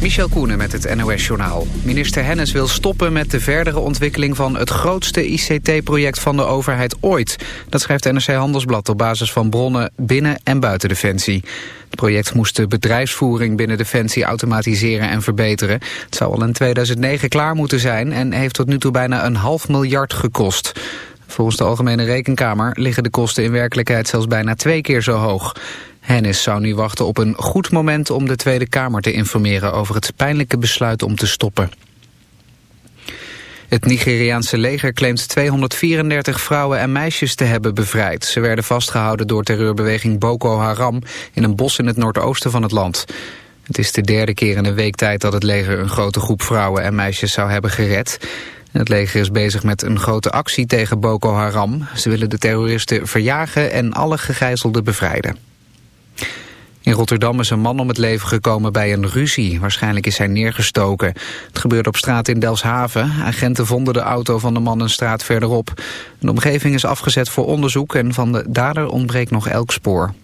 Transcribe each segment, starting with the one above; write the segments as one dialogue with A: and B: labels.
A: Michel Koenen met het NOS-journaal. Minister Hennis wil stoppen met de verdere ontwikkeling van het grootste ICT-project van de overheid ooit. Dat schrijft NRC Handelsblad op basis van bronnen binnen en buiten Defensie. Het project moest de bedrijfsvoering binnen Defensie automatiseren en verbeteren. Het zou al in 2009 klaar moeten zijn en heeft tot nu toe bijna een half miljard gekost. Volgens de Algemene Rekenkamer liggen de kosten in werkelijkheid zelfs bijna twee keer zo hoog. Hennis zou nu wachten op een goed moment om de Tweede Kamer te informeren over het pijnlijke besluit om te stoppen. Het Nigeriaanse leger claimt 234 vrouwen en meisjes te hebben bevrijd. Ze werden vastgehouden door terreurbeweging Boko Haram in een bos in het noordoosten van het land. Het is de derde keer in een week tijd dat het leger een grote groep vrouwen en meisjes zou hebben gered. Het leger is bezig met een grote actie tegen Boko Haram. Ze willen de terroristen verjagen en alle gegijzelden bevrijden. In Rotterdam is een man om het leven gekomen bij een ruzie. Waarschijnlijk is hij neergestoken. Het gebeurde op straat in Delfshaven. Agenten vonden de auto van de man een straat verderop. De omgeving is afgezet voor onderzoek en van de dader ontbreekt nog elk spoor.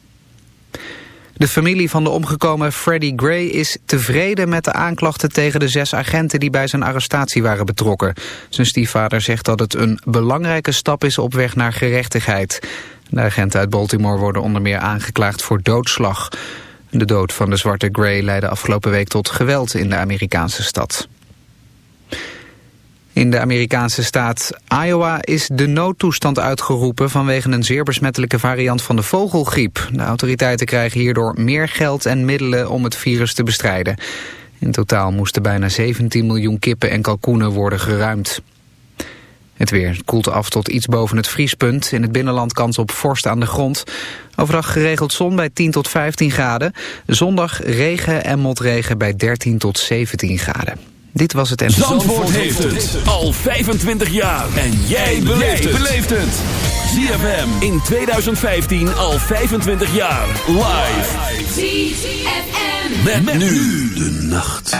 A: De familie van de omgekomen Freddie Gray is tevreden met de aanklachten tegen de zes agenten die bij zijn arrestatie waren betrokken. Zijn stiefvader zegt dat het een belangrijke stap is op weg naar gerechtigheid. De agenten uit Baltimore worden onder meer aangeklaagd voor doodslag. De dood van de zwarte Gray leidde afgelopen week tot geweld in de Amerikaanse stad. In de Amerikaanse staat Iowa is de noodtoestand uitgeroepen vanwege een zeer besmettelijke variant van de vogelgriep. De autoriteiten krijgen hierdoor meer geld en middelen om het virus te bestrijden. In totaal moesten bijna 17 miljoen kippen en kalkoenen worden geruimd. Het weer koelt af tot iets boven het vriespunt. In het binnenland kans op vorst aan de grond. Overdag geregeld zon bij 10 tot 15 graden. Zondag regen en motregen bij 13 tot 17 graden. Dit was het en...
B: Zandvoort, heeft het al 25 jaar. En jij beleeft het. ZFM in 2015 al 25 jaar. Live. ZFM. met nu de nacht.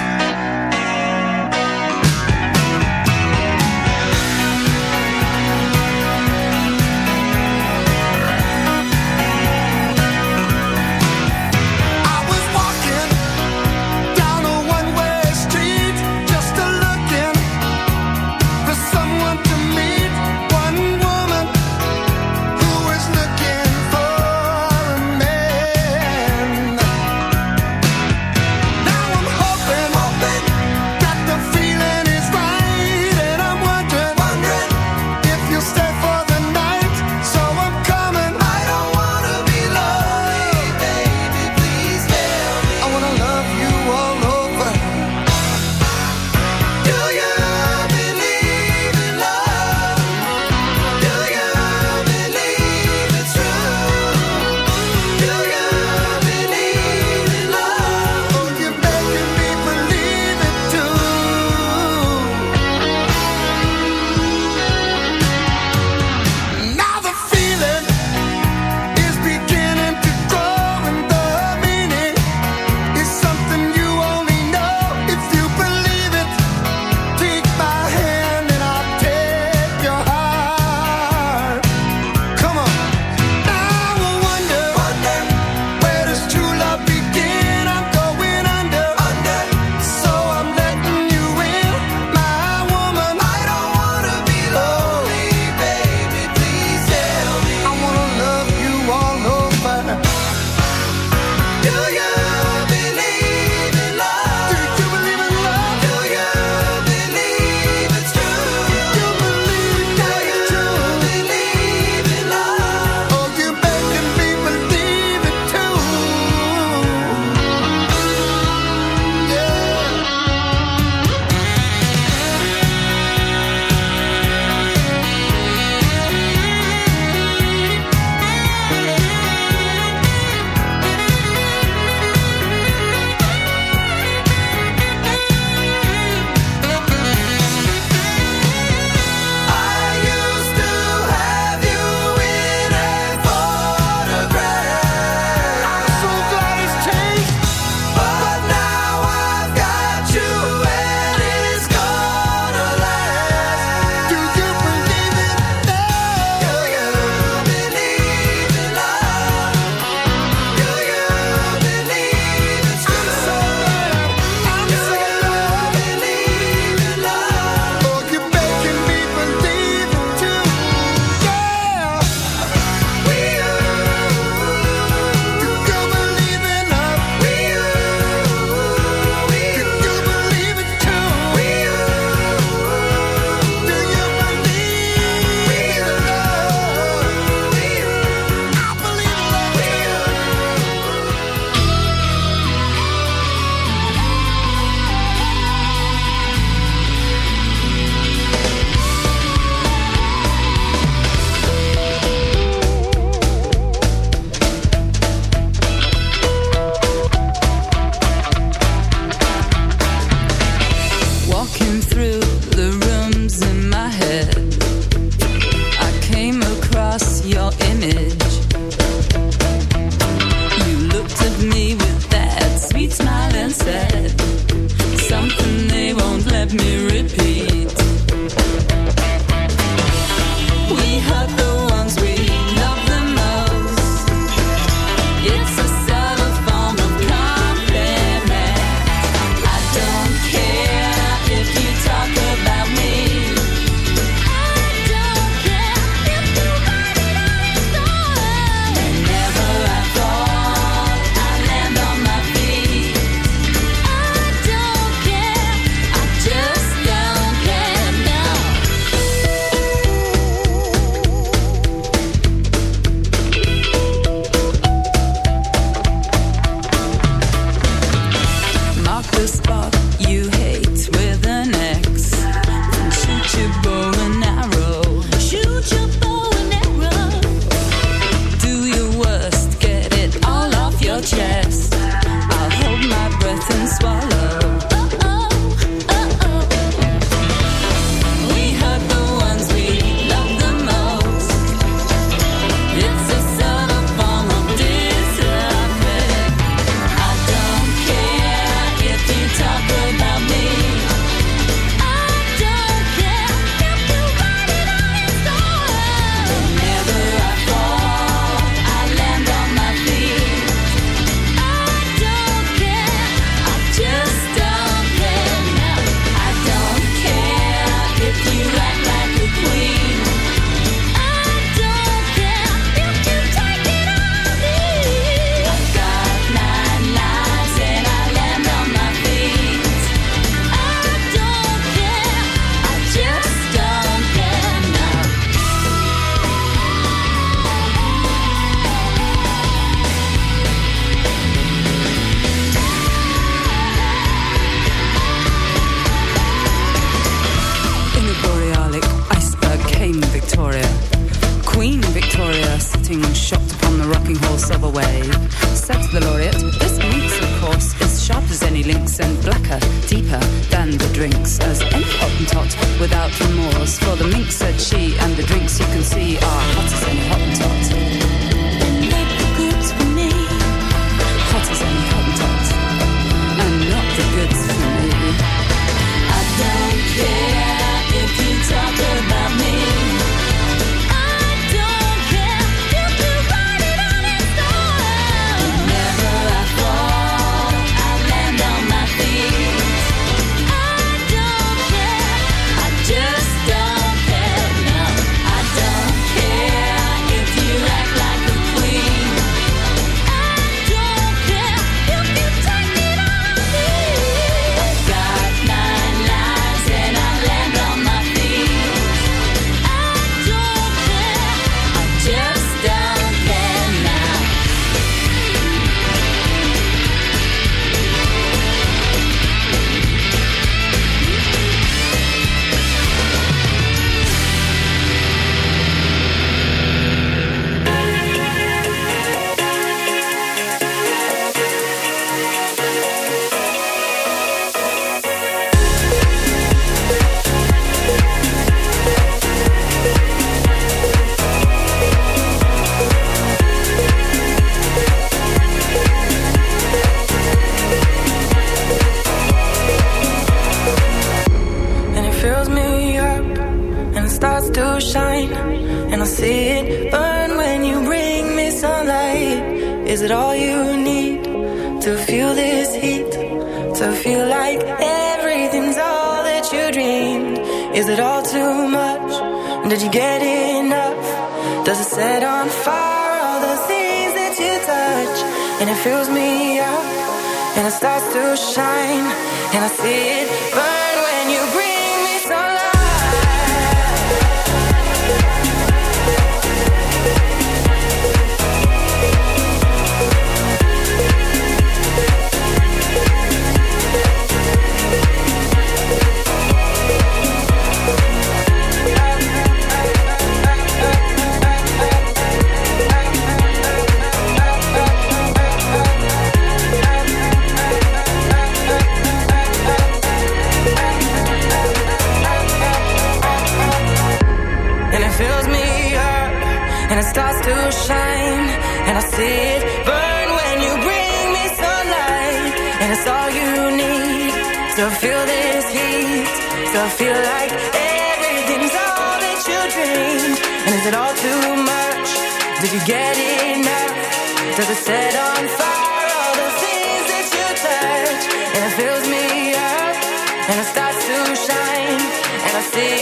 B: and it starts to shine, and I see.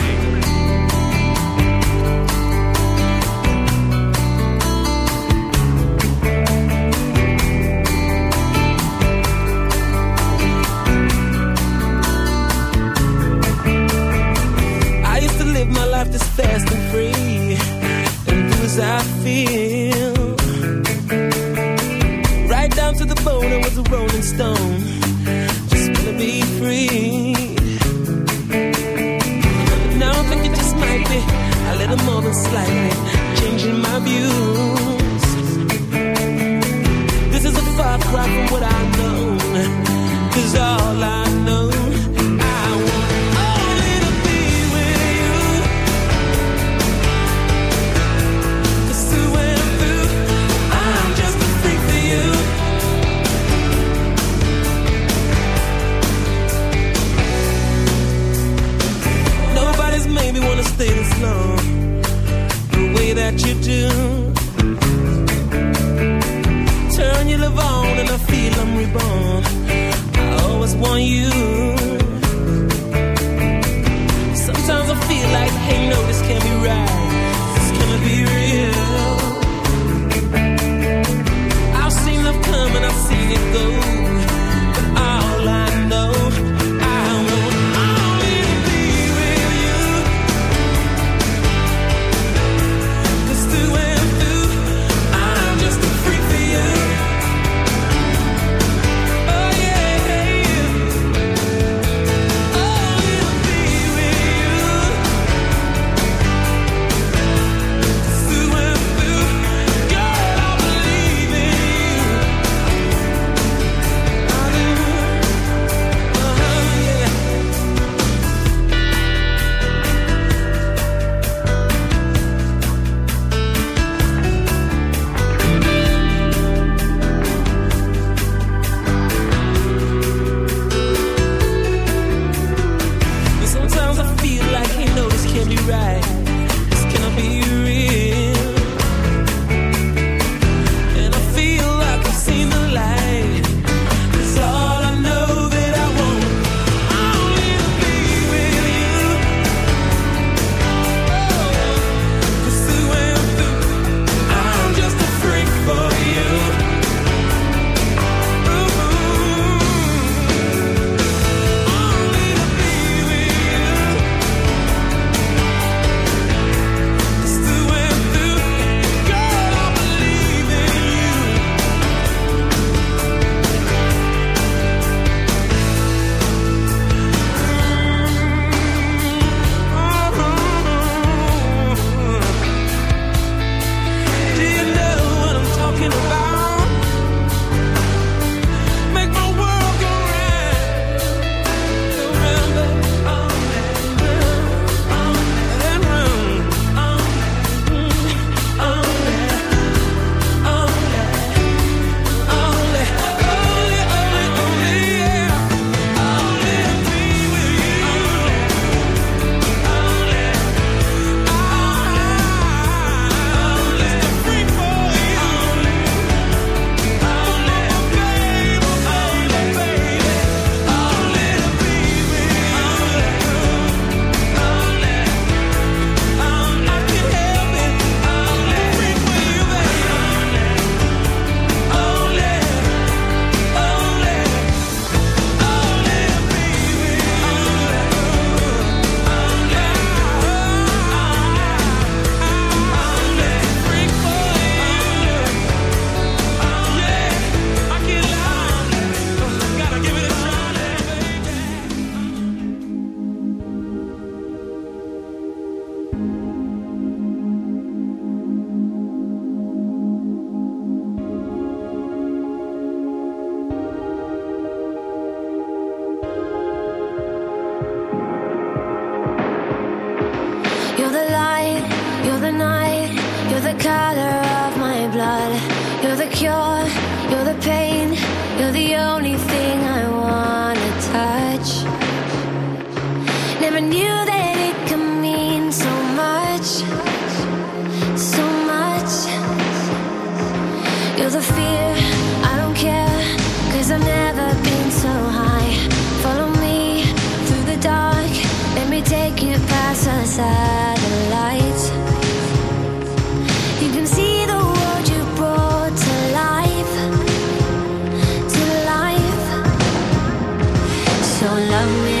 C: love me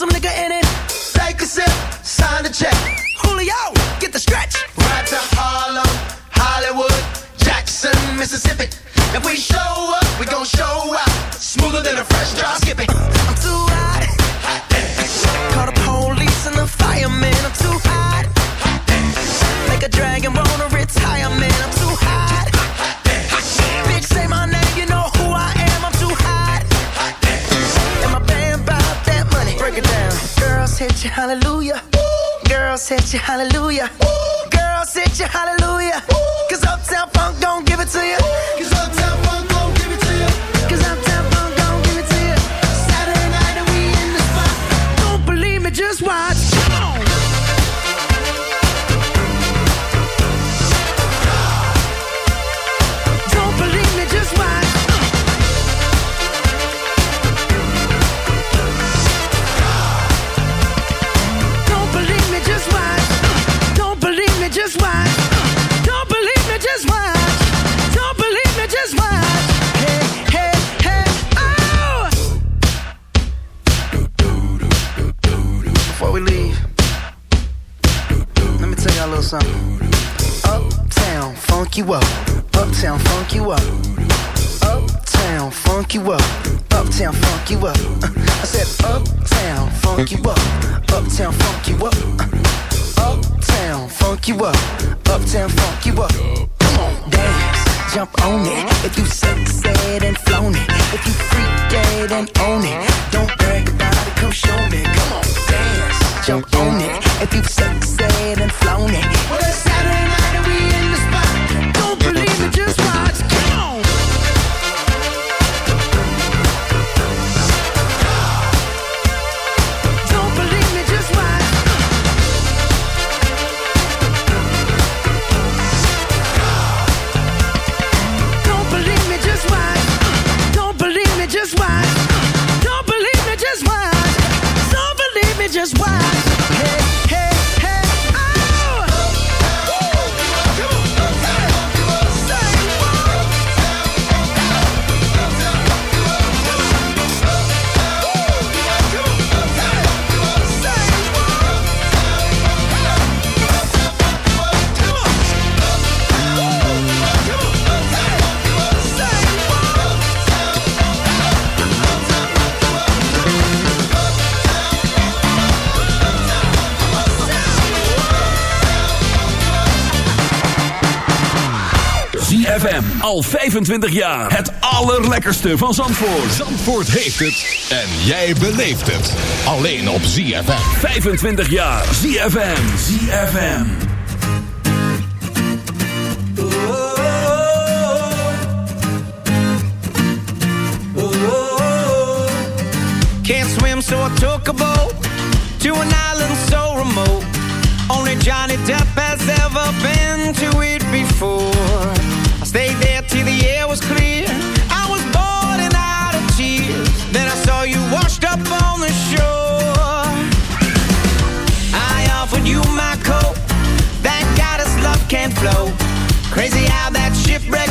D: some nigga in it. Take a sip. hit you hallelujah. Ooh. Girls, you your hallelujah. Ooh. Cause Uptown Funk don't give it to you. pretend for
B: ZFM. Al 25 jaar. Het allerlekkerste van Zandvoort.
E: Zandvoort heeft het. En jij beleeft het. Alleen op ZFM.
B: 25 jaar. ZFM. ZFM.
F: Can't swim, so I took a boat to an island so remote. Only Johnny Depp has ever been to it before. Stayed there till the air was clear. I was boiling out of tears. Then I saw you washed up on the shore. I offered you my coat. That goddess love can't flow. Crazy how that shipwreck